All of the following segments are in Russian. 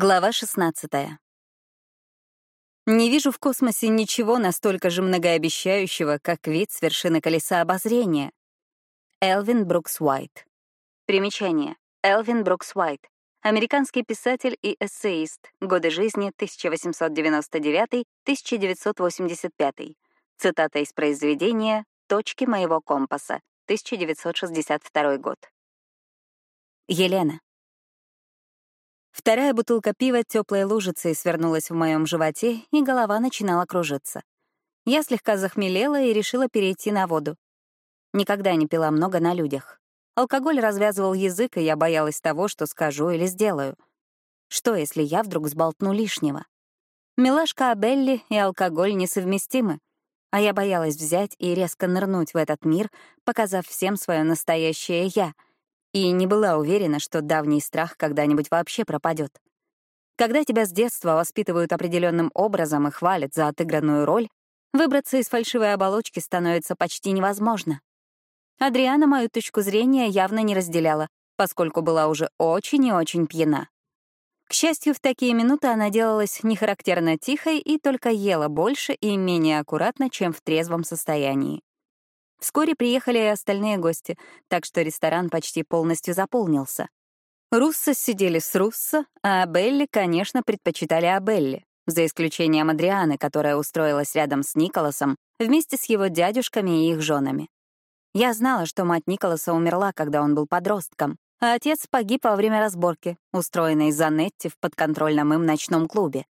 Глава 16. Не вижу в космосе ничего настолько же многообещающего, как вид с вершины колеса обозрения. Элвин Брукс Уайт. Примечание. Элвин Брукс Уайт. Американский писатель и эссеист. Годы жизни 1899-1985. Цитата из произведения «Точки моего компаса», 1962 год. Елена. Вторая бутылка пива теплой лужицей свернулась в моем животе, и голова начинала кружиться. Я слегка захмелела и решила перейти на воду. Никогда не пила много на людях. Алкоголь развязывал язык, и я боялась того, что скажу или сделаю. Что, если я вдруг сболтну лишнего? Милашка Абелли и алкоголь несовместимы, а я боялась взять и резко нырнуть в этот мир, показав всем свое настоящее «я», и не была уверена, что давний страх когда-нибудь вообще пропадет. Когда тебя с детства воспитывают определенным образом и хвалят за отыгранную роль, выбраться из фальшивой оболочки становится почти невозможно. Адриана мою точку зрения явно не разделяла, поскольку была уже очень и очень пьяна. К счастью, в такие минуты она делалась нехарактерно тихой и только ела больше и менее аккуратно, чем в трезвом состоянии. Вскоре приехали и остальные гости, так что ресторан почти полностью заполнился. Руссо сидели с Руссо, а Белли, конечно, предпочитали Абелли, за исключением Адрианы, которая устроилась рядом с Николасом вместе с его дядюшками и их женами. Я знала, что мать Николаса умерла, когда он был подростком, а отец погиб во время разборки, устроенной Занетти в подконтрольном им ночном клубе.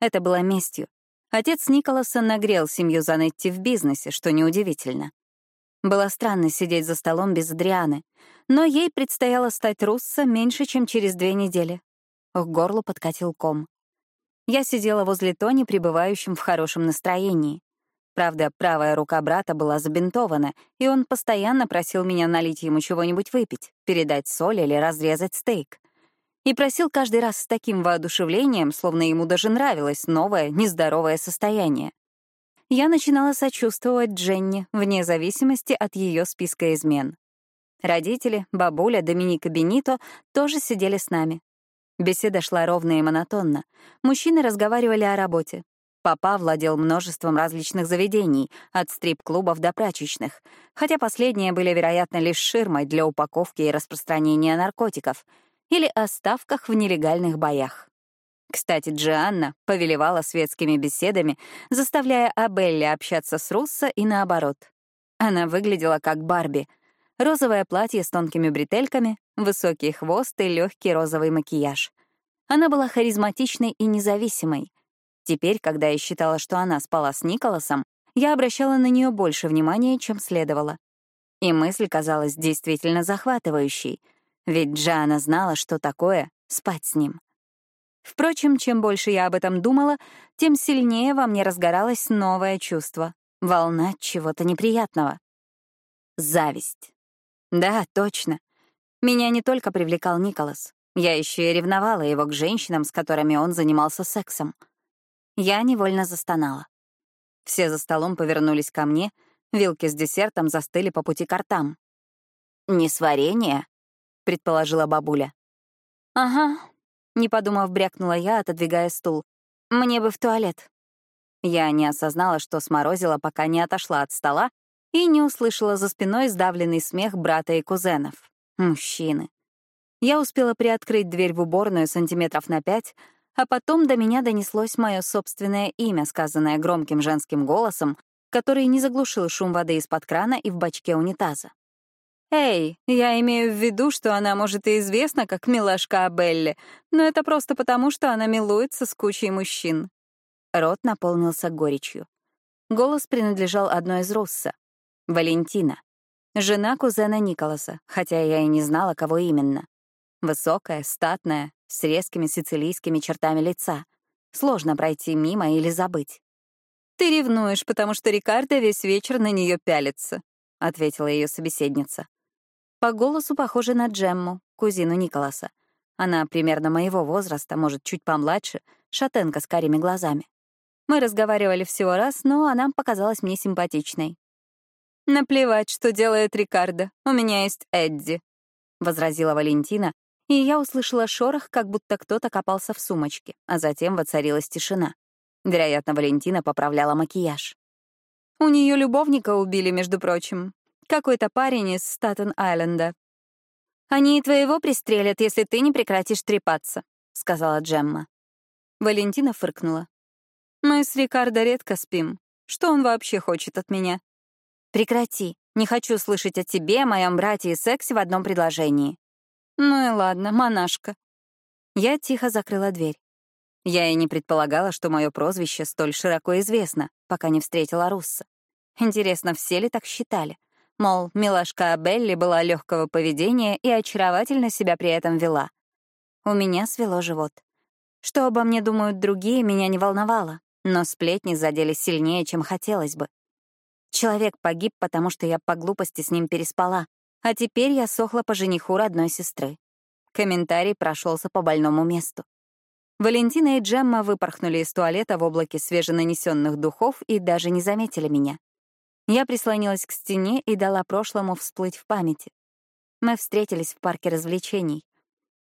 Это было местью. Отец Николаса нагрел семью Занетти в бизнесе, что неудивительно. Было странно сидеть за столом без Адрианы, но ей предстояло стать Руссо меньше, чем через две недели. К горлу подкатил ком. Я сидела возле Тони, пребывающим в хорошем настроении. Правда, правая рука брата была забинтована, и он постоянно просил меня налить ему чего-нибудь выпить, передать соль или разрезать стейк. И просил каждый раз с таким воодушевлением, словно ему даже нравилось новое, нездоровое состояние я начинала сочувствовать Дженни вне зависимости от ее списка измен. Родители, бабуля, Доминика Бенито тоже сидели с нами. Беседа шла ровно и монотонно. Мужчины разговаривали о работе. Папа владел множеством различных заведений, от стрип-клубов до прачечных, хотя последние были, вероятно, лишь ширмой для упаковки и распространения наркотиков или о ставках в нелегальных боях. Кстати, Джианна повелевала светскими беседами, заставляя Абелли общаться с Руссо и наоборот. Она выглядела как Барби. Розовое платье с тонкими бретельками, высокий хвост и легкий розовый макияж. Она была харизматичной и независимой. Теперь, когда я считала, что она спала с Николасом, я обращала на нее больше внимания, чем следовало. И мысль казалась действительно захватывающей, ведь Джианна знала, что такое — спать с ним. Впрочем, чем больше я об этом думала, тем сильнее во мне разгоралось новое чувство — волна чего-то неприятного. Зависть. Да, точно. Меня не только привлекал Николас. Я еще и ревновала его к женщинам, с которыми он занимался сексом. Я невольно застонала. Все за столом повернулись ко мне, вилки с десертом застыли по пути к ртам. «Несварение?» — предположила бабуля. «Ага, не подумав, брякнула я, отодвигая стул. «Мне бы в туалет». Я не осознала, что сморозила, пока не отошла от стола и не услышала за спиной сдавленный смех брата и кузенов. Мужчины. Я успела приоткрыть дверь в уборную сантиметров на пять, а потом до меня донеслось мое собственное имя, сказанное громким женским голосом, который не заглушил шум воды из-под крана и в бачке унитаза. «Эй, я имею в виду, что она, может, и известна как милашка Абелли, но это просто потому, что она милуется с кучей мужчин». Рот наполнился горечью. Голос принадлежал одной из Русса — Валентина, жена кузена Николаса, хотя я и не знала, кого именно. Высокая, статная, с резкими сицилийскими чертами лица. Сложно пройти мимо или забыть. «Ты ревнуешь, потому что Рикардо весь вечер на нее пялится», — ответила ее собеседница. По голосу похожа на Джемму, кузину Николаса. Она примерно моего возраста, может, чуть помладше, шатенка с карими глазами. Мы разговаривали всего раз, но она показалась мне симпатичной. «Наплевать, что делает Рикардо. У меня есть Эдди», — возразила Валентина, и я услышала шорох, как будто кто-то копался в сумочке, а затем воцарилась тишина. Вероятно, Валентина поправляла макияж. У нее любовника убили, между прочим. Какой-то парень из Статен-Айленда. «Они и твоего пристрелят, если ты не прекратишь трепаться», — сказала Джемма. Валентина фыркнула. «Мы с Рикардо редко спим. Что он вообще хочет от меня?» «Прекрати. Не хочу слышать о тебе, моем брате и сексе в одном предложении». «Ну и ладно, монашка». Я тихо закрыла дверь. Я и не предполагала, что мое прозвище столь широко известно, пока не встретила Русса. Интересно, все ли так считали? Мол, милашка Белли была легкого поведения и очаровательно себя при этом вела. У меня свело живот. Что обо мне думают другие, меня не волновало, но сплетни задели сильнее, чем хотелось бы. Человек погиб, потому что я по глупости с ним переспала, а теперь я сохла по жениху родной сестры. Комментарий прошелся по больному месту. Валентина и Джемма выпорхнули из туалета в облаке свеженанесенных духов и даже не заметили меня. Я прислонилась к стене и дала прошлому всплыть в памяти. Мы встретились в парке развлечений.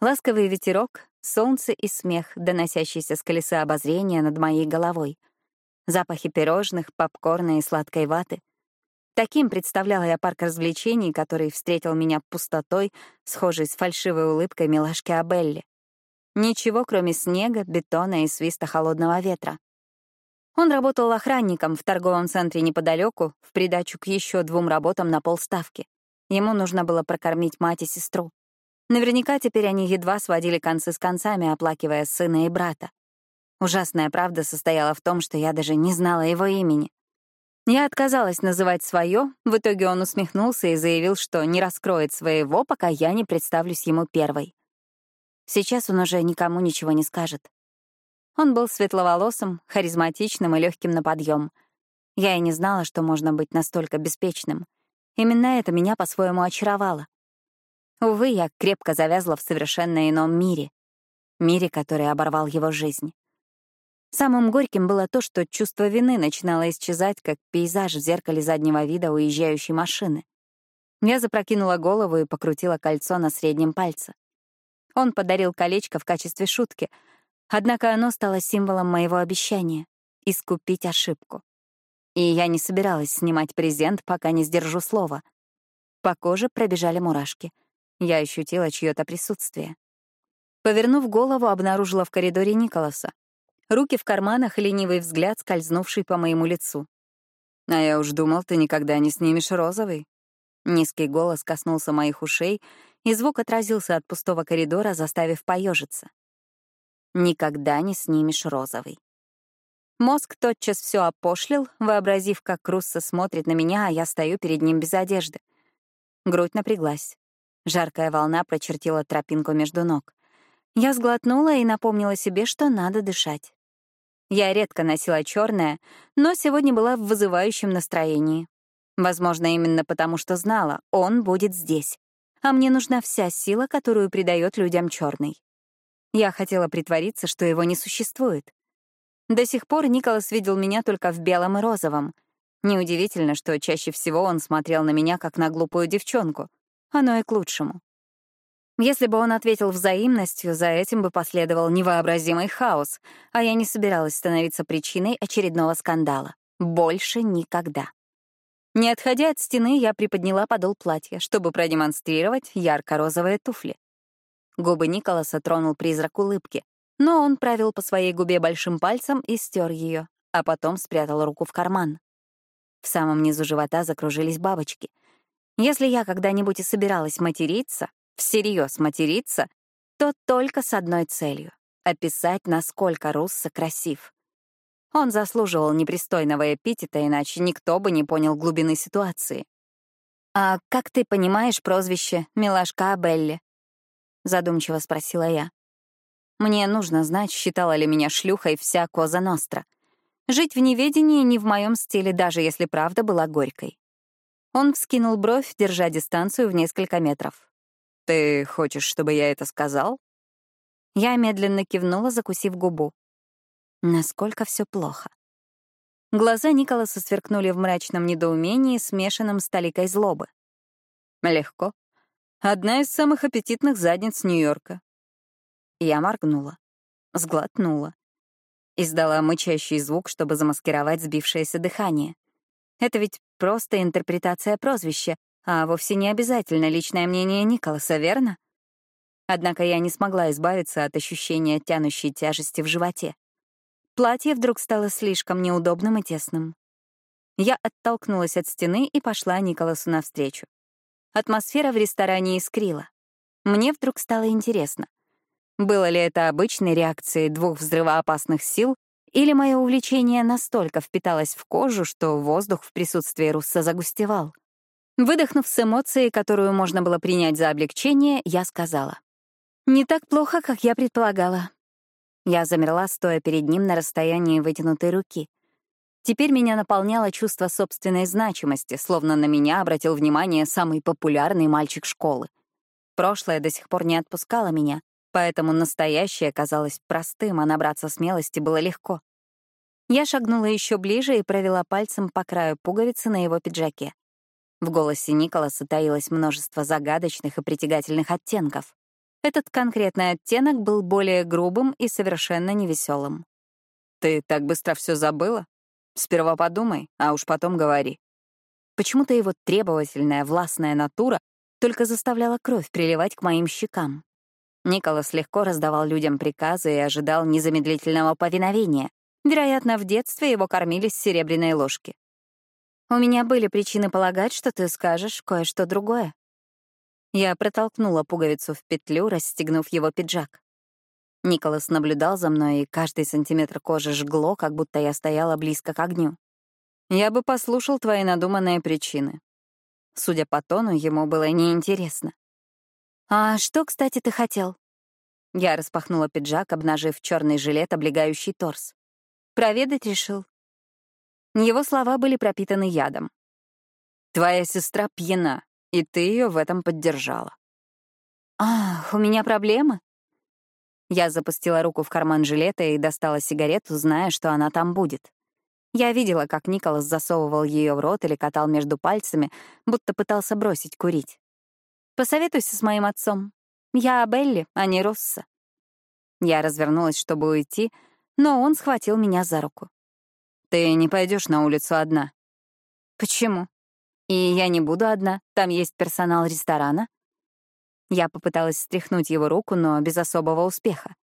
Ласковый ветерок, солнце и смех, доносящийся с колеса обозрения над моей головой. Запахи пирожных, попкорна и сладкой ваты. Таким представляла я парк развлечений, который встретил меня пустотой, схожей с фальшивой улыбкой милашки Абелли. Ничего, кроме снега, бетона и свиста холодного ветра. Он работал охранником в торговом центре неподалеку, в придачу к еще двум работам на полставки. Ему нужно было прокормить мать и сестру. Наверняка теперь они едва сводили концы с концами, оплакивая сына и брата. Ужасная правда состояла в том, что я даже не знала его имени. Я отказалась называть свое, в итоге он усмехнулся и заявил, что не раскроет своего, пока я не представлюсь ему первой. Сейчас он уже никому ничего не скажет. Он был светловолосым, харизматичным и легким на подъем. Я и не знала, что можно быть настолько беспечным. Именно это меня по-своему очаровало. Увы, я крепко завязла в совершенно ином мире. Мире, который оборвал его жизнь. Самым горьким было то, что чувство вины начинало исчезать, как пейзаж в зеркале заднего вида уезжающей машины. Я запрокинула голову и покрутила кольцо на среднем пальце. Он подарил колечко в качестве шутки — Однако оно стало символом моего обещания — искупить ошибку. И я не собиралась снимать презент, пока не сдержу слова. По коже пробежали мурашки. Я ощутила чье-то присутствие. Повернув голову, обнаружила в коридоре Николаса. Руки в карманах ленивый взгляд, скользнувший по моему лицу. «А я уж думал, ты никогда не снимешь розовый». Низкий голос коснулся моих ушей, и звук отразился от пустого коридора, заставив поежиться никогда не снимешь розовый. Мозг тотчас все опошлил, вообразив, как Русса смотрит на меня, а я стою перед ним без одежды. Грудь напряглась. Жаркая волна прочертила тропинку между ног. Я сглотнула и напомнила себе, что надо дышать. Я редко носила черное, но сегодня была в вызывающем настроении. Возможно, именно потому, что знала, он будет здесь. А мне нужна вся сила, которую придает людям черный. Я хотела притвориться, что его не существует. До сих пор Николас видел меня только в белом и розовом. Неудивительно, что чаще всего он смотрел на меня как на глупую девчонку. Оно и к лучшему. Если бы он ответил взаимностью, за этим бы последовал невообразимый хаос, а я не собиралась становиться причиной очередного скандала. Больше никогда. Не отходя от стены, я приподняла подол платья, чтобы продемонстрировать ярко-розовые туфли. Губы Николаса тронул призрак улыбки, но он правил по своей губе большим пальцем и стер ее, а потом спрятал руку в карман. В самом низу живота закружились бабочки. Если я когда-нибудь и собиралась материться, всерьез материться, то только с одной целью — описать, насколько Русса красив. Он заслуживал непристойного эпитета, иначе никто бы не понял глубины ситуации. «А как ты понимаешь прозвище «Милашка Абелли»?» — задумчиво спросила я. Мне нужно знать, считала ли меня шлюхой вся Коза Ностра. Жить в неведении не в моем стиле, даже если правда была горькой. Он вскинул бровь, держа дистанцию в несколько метров. «Ты хочешь, чтобы я это сказал?» Я медленно кивнула, закусив губу. Насколько все плохо. Глаза Николаса сверкнули в мрачном недоумении, смешанном с толикой злобы. «Легко. Одна из самых аппетитных задниц Нью-Йорка. Я моргнула, сглотнула. Издала мычащий звук, чтобы замаскировать сбившееся дыхание. Это ведь просто интерпретация прозвища, а вовсе не обязательно личное мнение Николаса, верно? Однако я не смогла избавиться от ощущения тянущей тяжести в животе. Платье вдруг стало слишком неудобным и тесным. Я оттолкнулась от стены и пошла Николасу навстречу. Атмосфера в ресторане искрила. Мне вдруг стало интересно, было ли это обычной реакцией двух взрывоопасных сил, или мое увлечение настолько впиталось в кожу, что воздух в присутствии Русса загустевал. Выдохнув с эмоцией, которую можно было принять за облегчение, я сказала. «Не так плохо, как я предполагала». Я замерла, стоя перед ним на расстоянии вытянутой руки. Теперь меня наполняло чувство собственной значимости, словно на меня обратил внимание самый популярный мальчик школы. Прошлое до сих пор не отпускало меня, поэтому настоящее казалось простым, а набраться смелости было легко. Я шагнула еще ближе и провела пальцем по краю пуговицы на его пиджаке. В голосе Николаса таилось множество загадочных и притягательных оттенков. Этот конкретный оттенок был более грубым и совершенно невеселым. «Ты так быстро все забыла?» Сперва подумай, а уж потом говори. Почему-то его требовательная, властная натура только заставляла кровь приливать к моим щекам. Николас легко раздавал людям приказы и ожидал незамедлительного повиновения. Вероятно, в детстве его кормили с серебряной ложки. «У меня были причины полагать, что ты скажешь кое-что другое». Я протолкнула пуговицу в петлю, расстегнув его пиджак. Николас наблюдал за мной, и каждый сантиметр кожи жгло, как будто я стояла близко к огню. «Я бы послушал твои надуманные причины». Судя по тону, ему было неинтересно. «А что, кстати, ты хотел?» Я распахнула пиджак, обнажив черный жилет, облегающий торс. «Проведать решил?» Его слова были пропитаны ядом. «Твоя сестра пьяна, и ты ее в этом поддержала». «Ах, у меня проблемы?» Я запустила руку в карман жилета и достала сигарету, зная, что она там будет. Я видела, как Николас засовывал ее в рот или катал между пальцами, будто пытался бросить курить. «Посоветуйся с моим отцом. Я Белли, а не Росса». Я развернулась, чтобы уйти, но он схватил меня за руку. «Ты не пойдешь на улицу одна». «Почему? И я не буду одна, там есть персонал ресторана». Я попыталась стряхнуть его руку, но без особого успеха.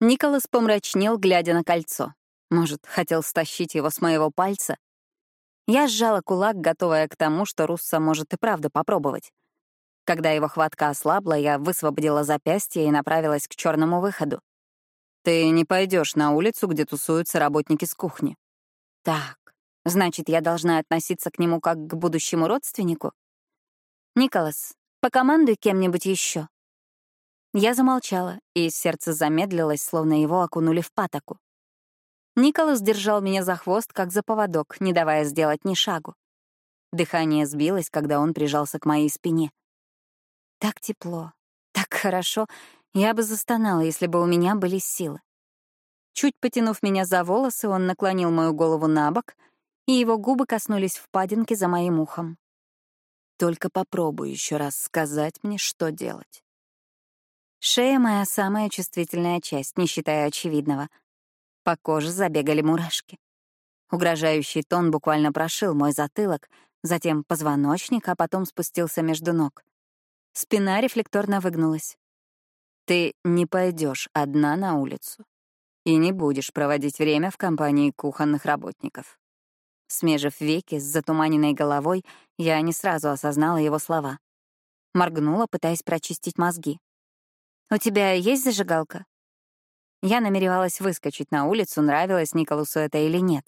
Николас помрачнел, глядя на кольцо. Может, хотел стащить его с моего пальца? Я сжала кулак, готовая к тому, что Русса может и правда попробовать. Когда его хватка ослабла, я высвободила запястье и направилась к черному выходу. «Ты не пойдешь на улицу, где тусуются работники с кухни». «Так, значит, я должна относиться к нему как к будущему родственнику?» «Николас, Покомандуй кем-нибудь еще. Я замолчала, и сердце замедлилось, словно его окунули в патоку. Николас держал меня за хвост, как за поводок, не давая сделать ни шагу. Дыхание сбилось, когда он прижался к моей спине. Так тепло, так хорошо. Я бы застонала, если бы у меня были силы. Чуть потянув меня за волосы, он наклонил мою голову на бок, и его губы коснулись впадинки за моим ухом. Только попробуй еще раз сказать мне, что делать. Шея — моя самая чувствительная часть, не считая очевидного. По коже забегали мурашки. Угрожающий тон буквально прошил мой затылок, затем позвоночник, а потом спустился между ног. Спина рефлекторно выгнулась. Ты не пойдешь одна на улицу и не будешь проводить время в компании кухонных работников. Смежив веки с затуманенной головой, я не сразу осознала его слова. Моргнула, пытаясь прочистить мозги. «У тебя есть зажигалка?» Я намеревалась выскочить на улицу, нравилось Николасу это или нет.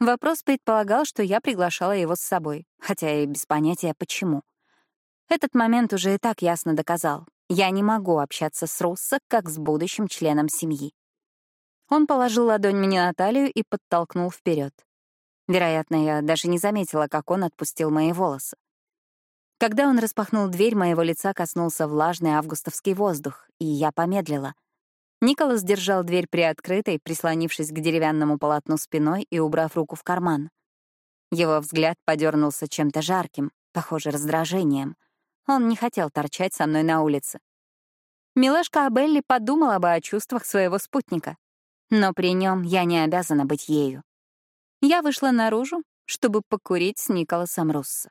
Вопрос предполагал, что я приглашала его с собой, хотя и без понятия почему. Этот момент уже и так ясно доказал. Я не могу общаться с Руссо, как с будущим членом семьи. Он положил ладонь мне на талию и подтолкнул вперед. Вероятно, я даже не заметила, как он отпустил мои волосы. Когда он распахнул дверь, моего лица коснулся влажный августовский воздух, и я помедлила. Николас держал дверь приоткрытой, прислонившись к деревянному полотну спиной и убрав руку в карман. Его взгляд подернулся чем-то жарким, похоже, раздражением. Он не хотел торчать со мной на улице. Милашка Абелли подумала бы о чувствах своего спутника. Но при нем я не обязана быть ею. Я вышла наружу, чтобы покурить с Николасом Руссо.